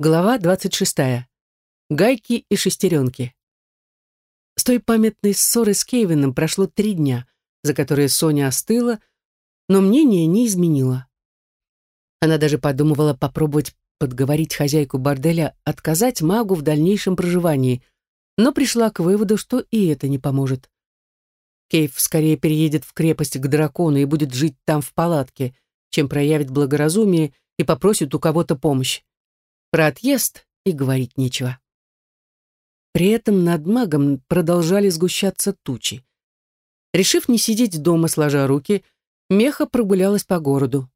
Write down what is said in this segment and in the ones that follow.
Глава 26. Гайки и шестеренки. С той памятной ссоры с Кевином прошло три дня, за которые Соня остыла, но мнение не изменило. Она даже подумывала попробовать подговорить хозяйку борделя отказать магу в дальнейшем проживании, но пришла к выводу, что и это не поможет. Кейв скорее переедет в крепость к дракону и будет жить там в палатке, чем проявит благоразумие и попросит у кого-то помощь. Про отъезд и говорить нечего. При этом над магом продолжали сгущаться тучи. Решив не сидеть дома, сложа руки, Меха прогулялась по городу.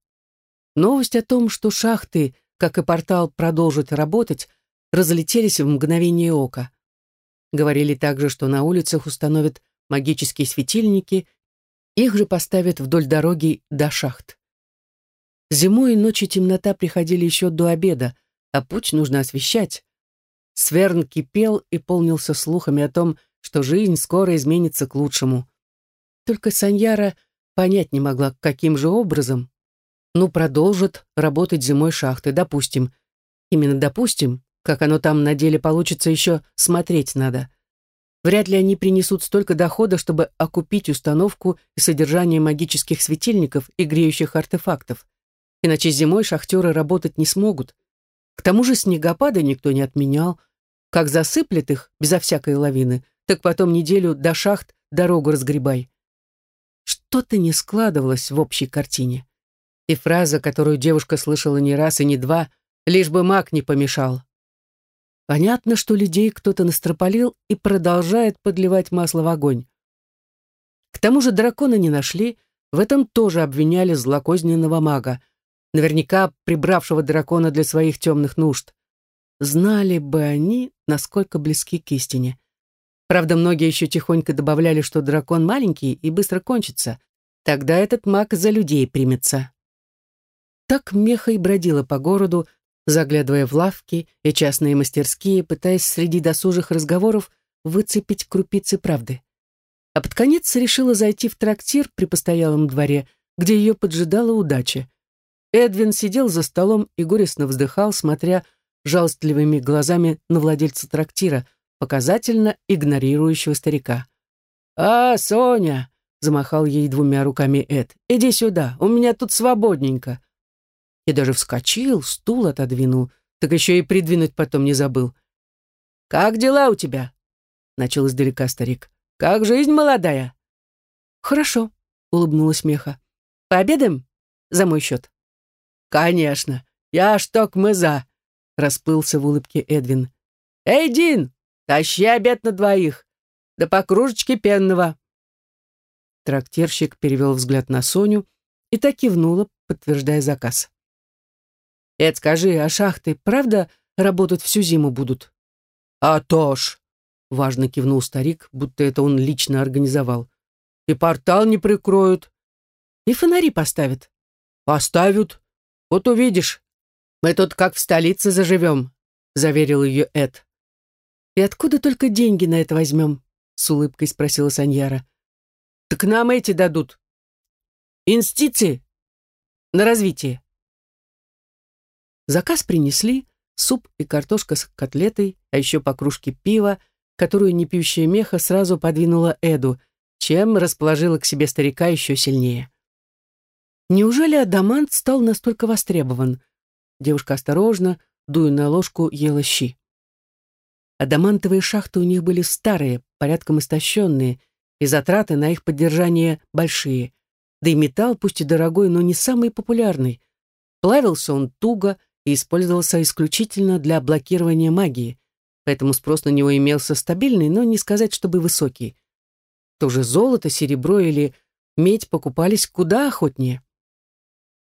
Новость о том, что шахты, как и портал, продолжат работать, разлетелись в мгновение ока. Говорили также, что на улицах установят магические светильники, их же поставят вдоль дороги до шахт. Зимой и ночью темнота приходили еще до обеда, а путь нужно освещать. Сверн кипел и полнился слухами о том, что жизнь скоро изменится к лучшему. Только Саньяра понять не могла, каким же образом. Ну, продолжат работать зимой шахты, допустим. Именно допустим, как оно там на деле получится, еще смотреть надо. Вряд ли они принесут столько дохода, чтобы окупить установку и содержание магических светильников и греющих артефактов. Иначе зимой шахтеры работать не смогут. К тому же снегопады никто не отменял. Как засыплет их безо всякой лавины, так потом неделю до шахт дорогу разгребай. Что-то не складывалось в общей картине. И фраза, которую девушка слышала не раз и не два, лишь бы маг не помешал. Понятно, что людей кто-то настропалил и продолжает подливать масло в огонь. К тому же дракона не нашли, в этом тоже обвиняли злокозненного мага, наверняка прибравшего дракона для своих темных нужд. Знали бы они, насколько близки к истине. Правда, многие еще тихонько добавляли, что дракон маленький и быстро кончится. Тогда этот маг за людей примется. Так Меха и бродила по городу, заглядывая в лавки и частные мастерские, пытаясь среди досужих разговоров выцепить крупицы правды. А под конец решила зайти в трактир при постоялом дворе, где ее поджидала удача. Эдвин сидел за столом и горестно вздыхал, смотря жалостливыми глазами на владельца трактира, показательно игнорирующего старика. «А, Соня!» — замахал ей двумя руками Эд. «Иди сюда, у меня тут свободненько». И даже вскочил, стул отодвинул, так еще и придвинуть потом не забыл. «Как дела у тебя?» — начал издалека старик. «Как жизнь молодая?» «Хорошо», — улыбнулась Меха. «Пообедаем? За мой счет». «Конечно, я шток мы за», — расплылся в улыбке Эдвин. «Эй, Дин, тащи обед на двоих, да по кружечке пенного». Трактирщик перевел взгляд на Соню и так кивнула, подтверждая заказ. «Эд, скажи, а шахты правда работать всю зиму будут?» «А то ж!» — важно кивнул старик, будто это он лично организовал. «И портал не прикроют». «И фонари поставят». «Поставят. «Вот увидишь, мы тут как в столице заживем», — заверил ее Эд. «И откуда только деньги на это возьмем?» — с улыбкой спросила Саньяра. «Так нам эти дадут. Инстиции на развитие». Заказ принесли, суп и картошка с котлетой, а еще по кружке пива, которую непьющая меха сразу подвинула Эду, чем расположила к себе старика еще сильнее. Неужели адамант стал настолько востребован? Девушка осторожно, дуя на ложку, ела щи. Адамантовые шахты у них были старые, порядком истощенные, и затраты на их поддержание большие. Да и металл, пусть и дорогой, но не самый популярный. Плавился он туго и использовался исключительно для блокирования магии, поэтому спрос на него имелся стабильный, но не сказать, чтобы высокий. То же золото, серебро или медь покупались куда охотнее.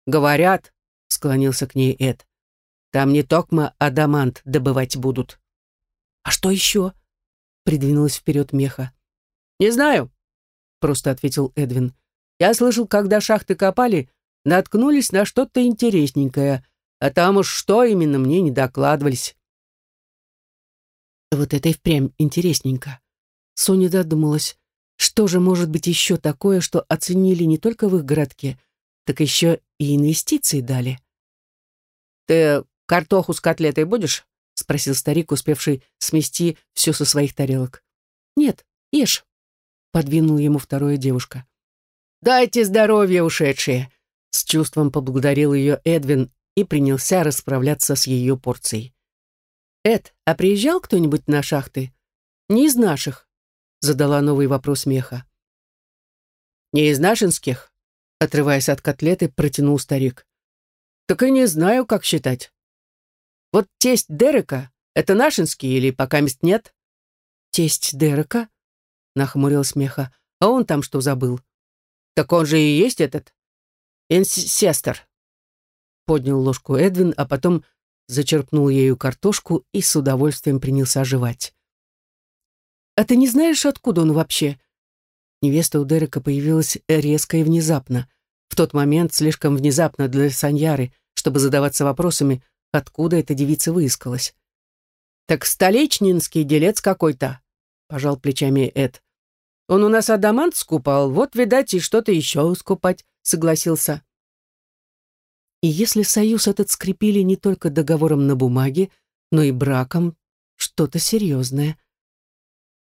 «Говорят», — склонился к ней Эд, «там не токмо адамант добывать будут». «А что еще?» — придвинулась вперед меха. «Не знаю», — просто ответил Эдвин. «Я слышал, когда шахты копали, наткнулись на что-то интересненькое, а там уж что именно мне не докладывались». Вот это и впрямь интересненько. Соня додумалась, что же может быть еще такое, что оценили не только в их городке, так еще и инвестиции дали. «Ты «Картоху с котлетой будешь?» — спросил старик, успевший смести все со своих тарелок. «Нет, ешь», — подвинул ему второе девушка. «Дайте здоровье, ушедшие!» С чувством поблагодарил ее Эдвин и принялся расправляться с ее порцией. «Эд, а приезжал кто-нибудь на шахты?» «Не из наших», — задала новый вопрос Меха. «Не из нашинских?» — отрываясь от котлеты, протянул старик. «Так и не знаю, как считать. Вот тесть Дерека — это нашинский или пока мест нет?» «Тесть Дерека?» — нахмурилась Меха. «А он там что забыл?» «Так он же и есть этот инсестер». Поднял ложку Эдвин, а потом зачерпнул ею картошку и с удовольствием принялся оживать. «А ты не знаешь, откуда он вообще?» Невеста у Дерека появилась резко и внезапно. В тот момент слишком внезапно для Саньяры, чтобы задаваться вопросами, откуда эта девица выискалась. «Так столичнинский делец какой-то», — пожал плечами Эд. «Он у нас адамант скупал, вот, видать, и что-то еще скупать», — согласился. И если союз этот скрепили не только договором на бумаге, но и браком, что-то серьезное.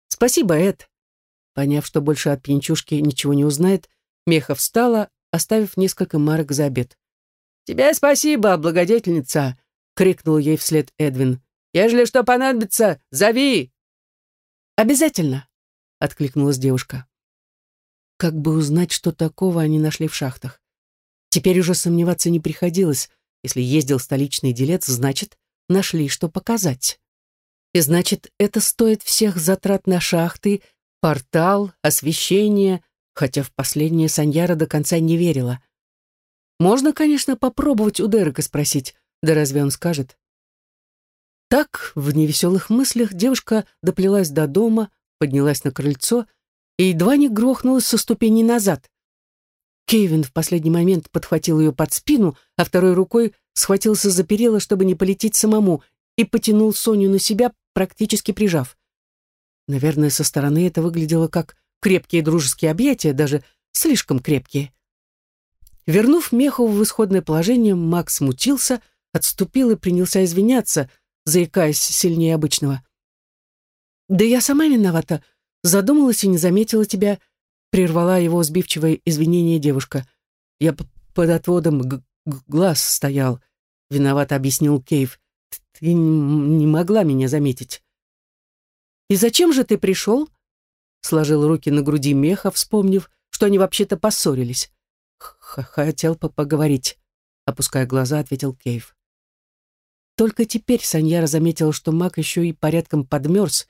«Спасибо, Эд», Поняв, что больше от пьянчушки ничего не узнает, Меха встала, оставив несколько марок за обед. «Тебе спасибо, благодетельница!» — крикнул ей вслед Эдвин. «Ежели что понадобится, зови!» «Обязательно!» — откликнулась девушка. Как бы узнать, что такого они нашли в шахтах? Теперь уже сомневаться не приходилось. Если ездил столичный делец, значит, нашли, что показать. И значит, это стоит всех затрат на шахты Портал, освещение, хотя в последнее Саньяра до конца не верила. Можно, конечно, попробовать у Дерека спросить, да разве он скажет? Так, в невеселых мыслях девушка доплелась до дома, поднялась на крыльцо и едва не грохнулась со ступени назад. Кевин в последний момент подхватил ее под спину, а второй рукой схватился за перила, чтобы не полететь самому, и потянул Соню на себя, практически прижав. Наверное, со стороны это выглядело как крепкие дружеские объятия, даже слишком крепкие. Вернув Меху в исходное положение, Макс смутился, отступил и принялся извиняться, заикаясь сильнее обычного. «Да я сама виновата. Задумалась и не заметила тебя», — прервала его сбивчивое извинение девушка. «Я под отводом глаз стоял», — виновато объяснил Кейв. «Ты не могла меня заметить». «И зачем же ты пришел?» Сложил руки на груди меха, вспомнив, что они вообще-то поссорились. «Хотел поговорить», — опуская глаза, ответил Кейв. Только теперь Саньяра заметила, что маг еще и порядком подмерз.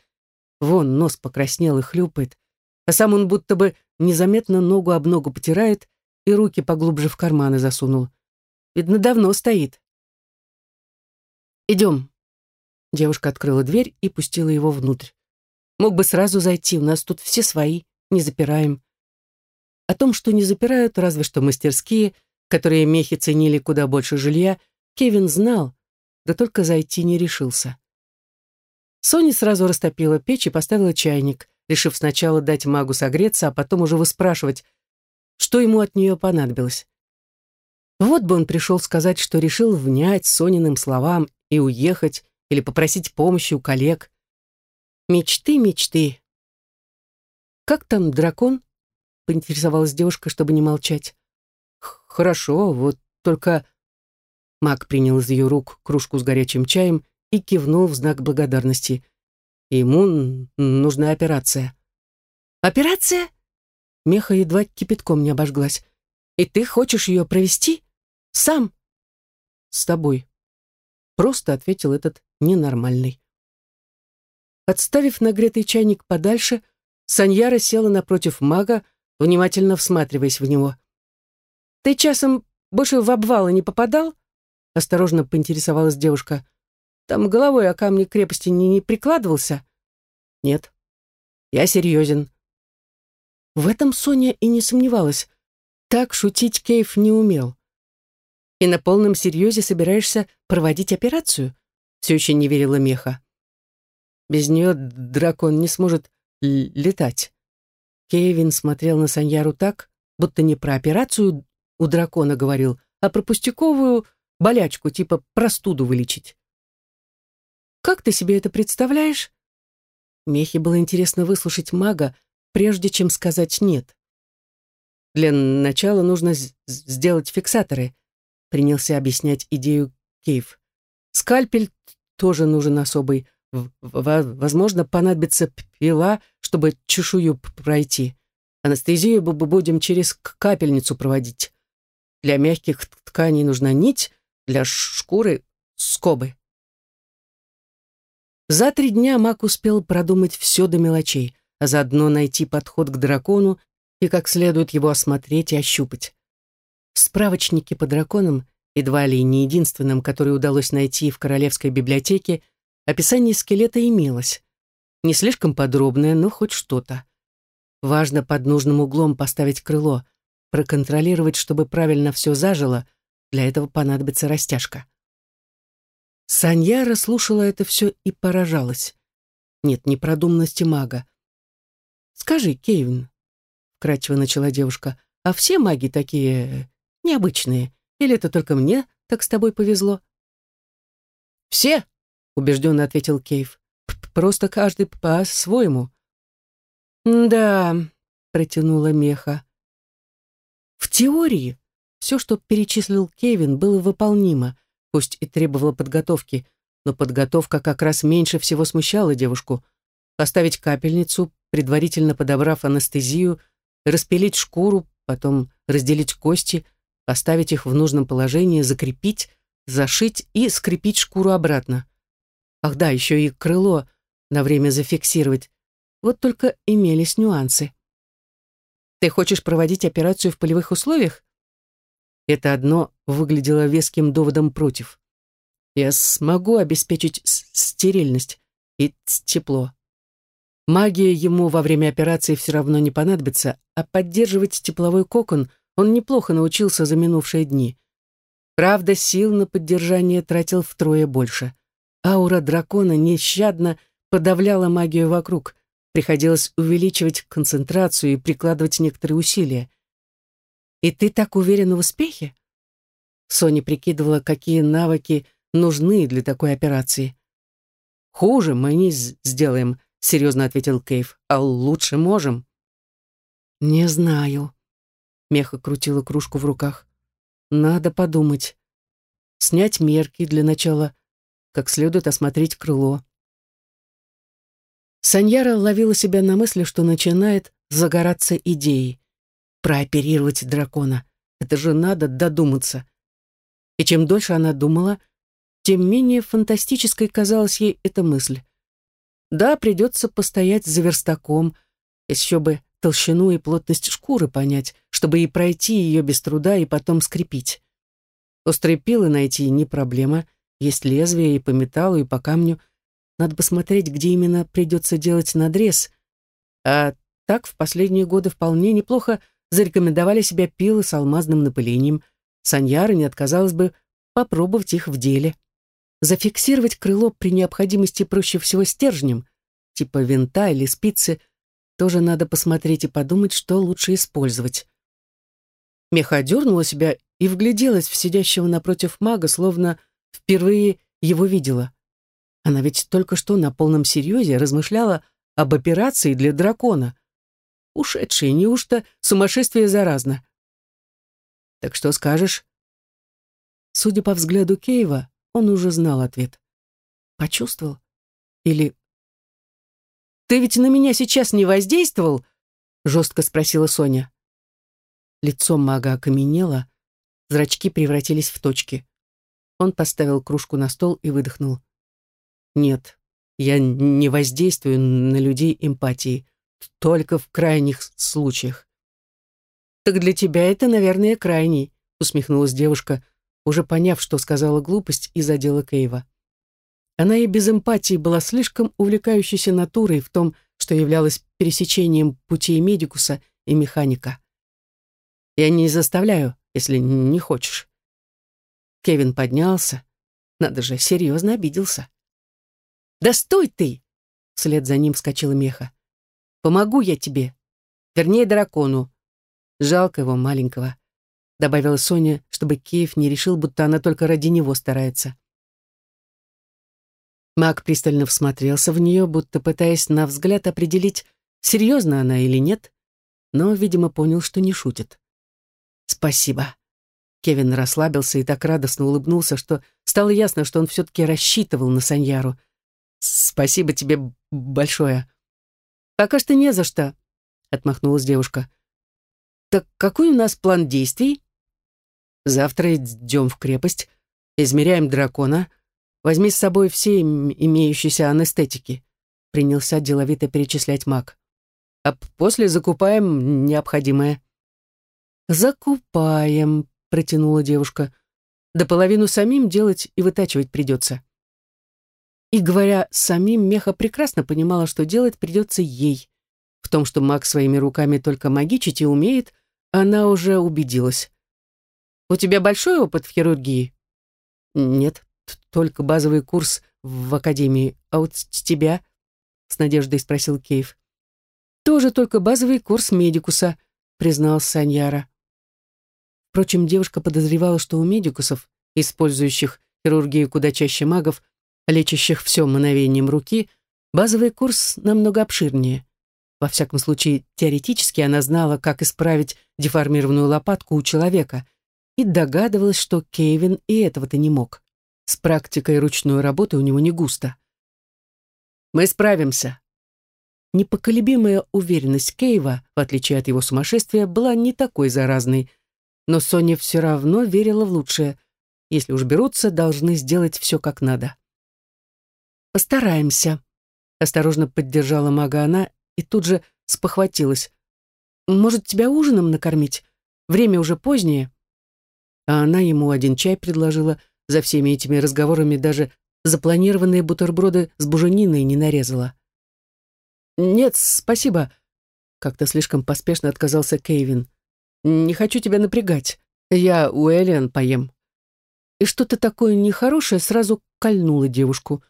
Вон, нос покраснел и хлюпает, а сам он будто бы незаметно ногу об ногу потирает и руки поглубже в карманы засунул. Видно, давно стоит. «Идем». Девушка открыла дверь и пустила его внутрь. Мог бы сразу зайти, у нас тут все свои, не запираем. О том, что не запирают, разве что мастерские, которые мехи ценили куда больше жилья, Кевин знал, да только зайти не решился. Соня сразу растопила печь и поставила чайник, решив сначала дать магу согреться, а потом уже выспрашивать, что ему от нее понадобилось. Вот бы он пришел сказать, что решил внять Сониным словам и уехать или попросить помощи у коллег. Мечты, мечты. «Как там дракон?» — поинтересовалась девушка, чтобы не молчать. «Хорошо, вот только...» Маг принял из ее рук кружку с горячим чаем и кивнул в знак благодарности. «Ему нужна операция». «Операция?» Меха едва кипятком не обожглась. «И ты хочешь ее провести? Сам?» «С тобой», — просто ответил этот ненормальный. Отставив нагретый чайник подальше, Саньяра села напротив мага, внимательно всматриваясь в него. «Ты часом больше в обвалы не попадал?» — осторожно поинтересовалась девушка. «Там головой о камни крепости не, не прикладывался?» «Нет, я серьезен». В этом Соня и не сомневалась. Так шутить Кейв не умел. «И на полном серьезе собираешься проводить операцию?» Все еще не верила Меха. Без нее дракон не сможет летать. Кевин смотрел на Саньяру так, будто не про операцию у дракона говорил, а про пустяковую болячку, типа простуду вылечить. Как ты себе это представляешь? Мехе было интересно выслушать мага, прежде чем сказать «нет». Для начала нужно сделать фиксаторы, принялся объяснять идею Кейв. Скальпель тоже нужен особый. Возможно, понадобится пила, чтобы чешую пройти. Анестезию будем через капельницу проводить. Для мягких тканей нужна нить, для шкуры — скобы. За три дня Мак успел продумать все до мелочей, а заодно найти подход к дракону и как следует его осмотреть и ощупать. В справочнике по драконам, едва ли не единственным, который удалось найти в Королевской библиотеке, описание скелета имелось. Не слишком подробное, но хоть что-то. Важно под нужным углом поставить крыло, проконтролировать, чтобы правильно все зажило, для этого понадобится растяжка. Саньяра слушала это все и поражалась. Нет, не продуманности мага. «Скажи, Кевин», — вкратчиво начала девушка, «а все маги такие необычные? Или это только мне так с тобой повезло?» «Все», — убежденно ответил Кейв. «Просто каждый по-своему». «Да», — протянула Меха. В теории все, что перечислил Кевин, было выполнимо, пусть и требовало подготовки, но подготовка как раз меньше всего смущала девушку. Поставить капельницу, предварительно подобрав анестезию, распилить шкуру, потом разделить кости, поставить их в нужном положении, закрепить, зашить и скрепить шкуру обратно. Ах да, еще и крыло на время зафиксировать. Вот только имелись нюансы. Ты хочешь проводить операцию в полевых условиях? Это одно выглядело веским доводом против. Я смогу обеспечить стерильность и тепло. Магия ему во время операции все равно не понадобится, а поддерживать тепловой кокон он неплохо научился за минувшие дни. Правда, сил на поддержание тратил втрое больше. Аура дракона нещадно подавляла магию вокруг. Приходилось увеличивать концентрацию и прикладывать некоторые усилия. И ты так уверена в успехе? Соня прикидывала, какие навыки нужны для такой операции. Хуже мы не сделаем, серьезно ответил Кейв, а лучше можем. Не знаю. Меха крутила кружку в руках. Надо подумать. Снять мерки для начала, как следует осмотреть крыло. Саньяра ловила себя на мысли, что начинает загораться идеей прооперировать дракона. Это же надо додуматься. И чем дольше она думала, тем менее фантастической казалась ей эта мысль. Да, придется постоять за верстаком, еще бы толщину и плотность шкуры понять, чтобы и пройти ее без труда и потом скрепить. Острые пилы найти не проблема, есть лезвие и по металлу, и по камню. Надо посмотреть, где именно придется делать надрез. А так в последние годы вполне неплохо зарекомендовали себя пилы с алмазным напылением. Саньяра не отказалась бы попробовать их в деле. Зафиксировать крыло при необходимости проще всего стержнем, типа винта или спицы, тоже надо посмотреть и подумать, что лучше использовать. Меха дернула себя и вгляделась в сидящего напротив мага, словно впервые его видела. Она ведь только что на полном серьезе размышляла об операции для дракона — Ушедший, неужто сумасшествие заразно? Так что скажешь? Судя по взгляду Кейва, он уже знал ответ. Почувствовал? Или... «Ты ведь на меня сейчас не воздействовал?» жестко спросила Соня. Лицо мага окаменело, зрачки превратились в точки. Он поставил кружку на стол и выдохнул. «Нет, я не воздействую на людей эмпатией только в крайних случаях. «Так для тебя это, наверное, крайний», — усмехнулась девушка, уже поняв, что сказала глупость и задела Кейва. Она и без эмпатии была слишком увлекающейся натурой в том, что являлось пересечением путей медикуса и механика. «Я не заставляю, если не хочешь». Кевин поднялся. Надо же, серьезно обиделся. «Да стой ты!» Вслед за ним вскочила меха. Помогу я тебе. Вернее, дракону. Жалко его маленького. добавила Соня, чтобы Киев не решил, будто она только ради него старается. Маг пристально всмотрелся в нее, будто пытаясь на взгляд определить, серьезно она или нет, но, видимо, понял, что не шутит. «Спасибо». Кевин расслабился и так радостно улыбнулся, что стало ясно, что он все-таки рассчитывал на Саньяру. «Спасибо тебе большое». «Пока что не за что», — отмахнулась девушка. «Так какой у нас план действий?» «Завтра идем в крепость, измеряем дракона. Возьми с собой все имеющиеся анестетики», — принялся деловито перечислять маг. «А после закупаем необходимое». «Закупаем», — протянула девушка. «Да половину самим делать и вытачивать придется». И говоря самим, Меха прекрасно понимала, что делать придется ей. В том, что маг своими руками только магичить и умеет, она уже убедилась. «У тебя большой опыт в хирургии?» «Нет, только базовый курс в академии. А вот с тебя?» — с надеждой спросил Кейв. «Тоже только базовый курс медикуса», — признал Саньяра. Впрочем, девушка подозревала, что у медикусов, использующих хирургию куда чаще магов, лечащих все мановением руки, базовый курс намного обширнее. Во всяком случае, теоретически она знала, как исправить деформированную лопатку у человека и догадывалась, что Кевин и этого-то не мог. С практикой ручной работы у него не густо. «Мы справимся». Непоколебимая уверенность Кейва, в отличие от его сумасшествия, была не такой заразной – но Соня все равно верила в лучшее. Если уж берутся, должны сделать все как надо. «Постараемся», — осторожно поддержала мага она и тут же спохватилась. «Может, тебя ужином накормить? Время уже позднее». А она ему один чай предложила, за всеми этими разговорами даже запланированные бутерброды с бужениной не нарезала. «Нет, спасибо», — как-то слишком поспешно отказался Кейвин. Не хочу тебя напрягать. Я у Элиан поем». И что-то такое нехорошее сразу кольнуло девушку.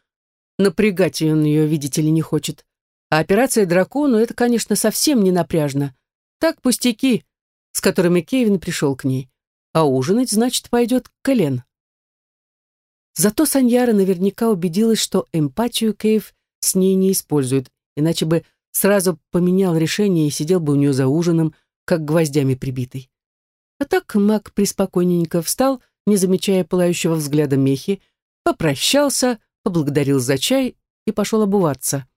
Напрягать он ее, видите ли, не хочет. А операция дракону — это, конечно, совсем не напряжно. Так пустяки, с которыми Кевин пришел к ней. А ужинать, значит, пойдет к Элен. Зато Саньяра наверняка убедилась, что эмпатию Кейв с ней не использует, иначе бы сразу поменял решение и сидел бы у нее за ужином, как гвоздями прибитый. А так маг приспокойненько встал, не замечая пылающего взгляда мехи, попрощался, поблагодарил за чай и пошел обуваться.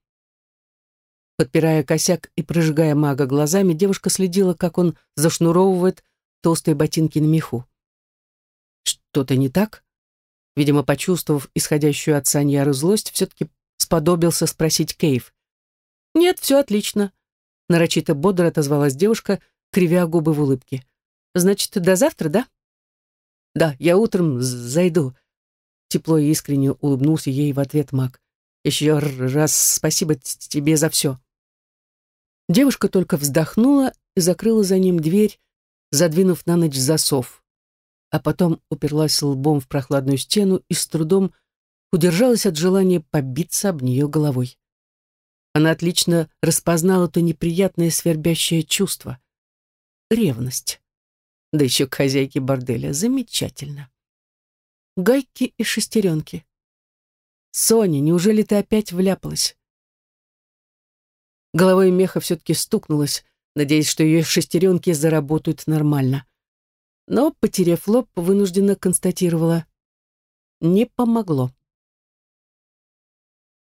Подпирая косяк и прожигая мага глазами, девушка следила, как он зашнуровывает толстые ботинки на меху. Что-то не так? Видимо, почувствовав исходящую от Саньяры злость, все-таки сподобился спросить Кейв. «Нет, все отлично», — нарочито бодро отозвалась девушка, кривя губы в улыбке. «Значит, до завтра, да?» «Да, я утром зайду». Тепло и искренне улыбнулся ей в ответ маг. «Еще раз спасибо тебе за все». Девушка только вздохнула и закрыла за ним дверь, задвинув на ночь засов. А потом уперлась лбом в прохладную стену и с трудом удержалась от желания побиться об нее головой. Она отлично распознала то неприятное свербящее чувство ревность. Да еще к хозяйке борделя. Замечательно. Гайки и шестеренки. Соня, неужели ты опять вляпалась? Головой меха все-таки стукнулась, надеясь, что ее шестеренки заработают нормально. Но, потеряв лоб, вынужденно констатировала. Не помогло.